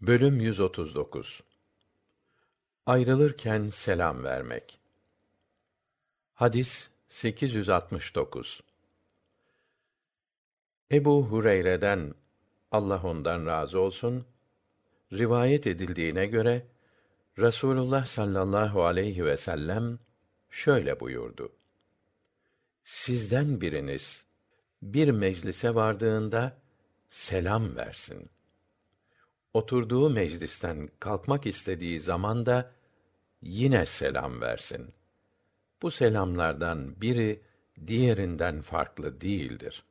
Bölüm 139 Ayrılırken selam vermek. Hadis 869. Ebu Hureyre'den Allah ondan razı olsun rivayet edildiğine göre Rasulullah sallallahu aleyhi ve sellem şöyle buyurdu. Sizden biriniz bir meclise vardığında selam versin oturduğu meclisten kalkmak istediği zaman da yine selam versin. Bu selamlardan biri diğerinden farklı değildir.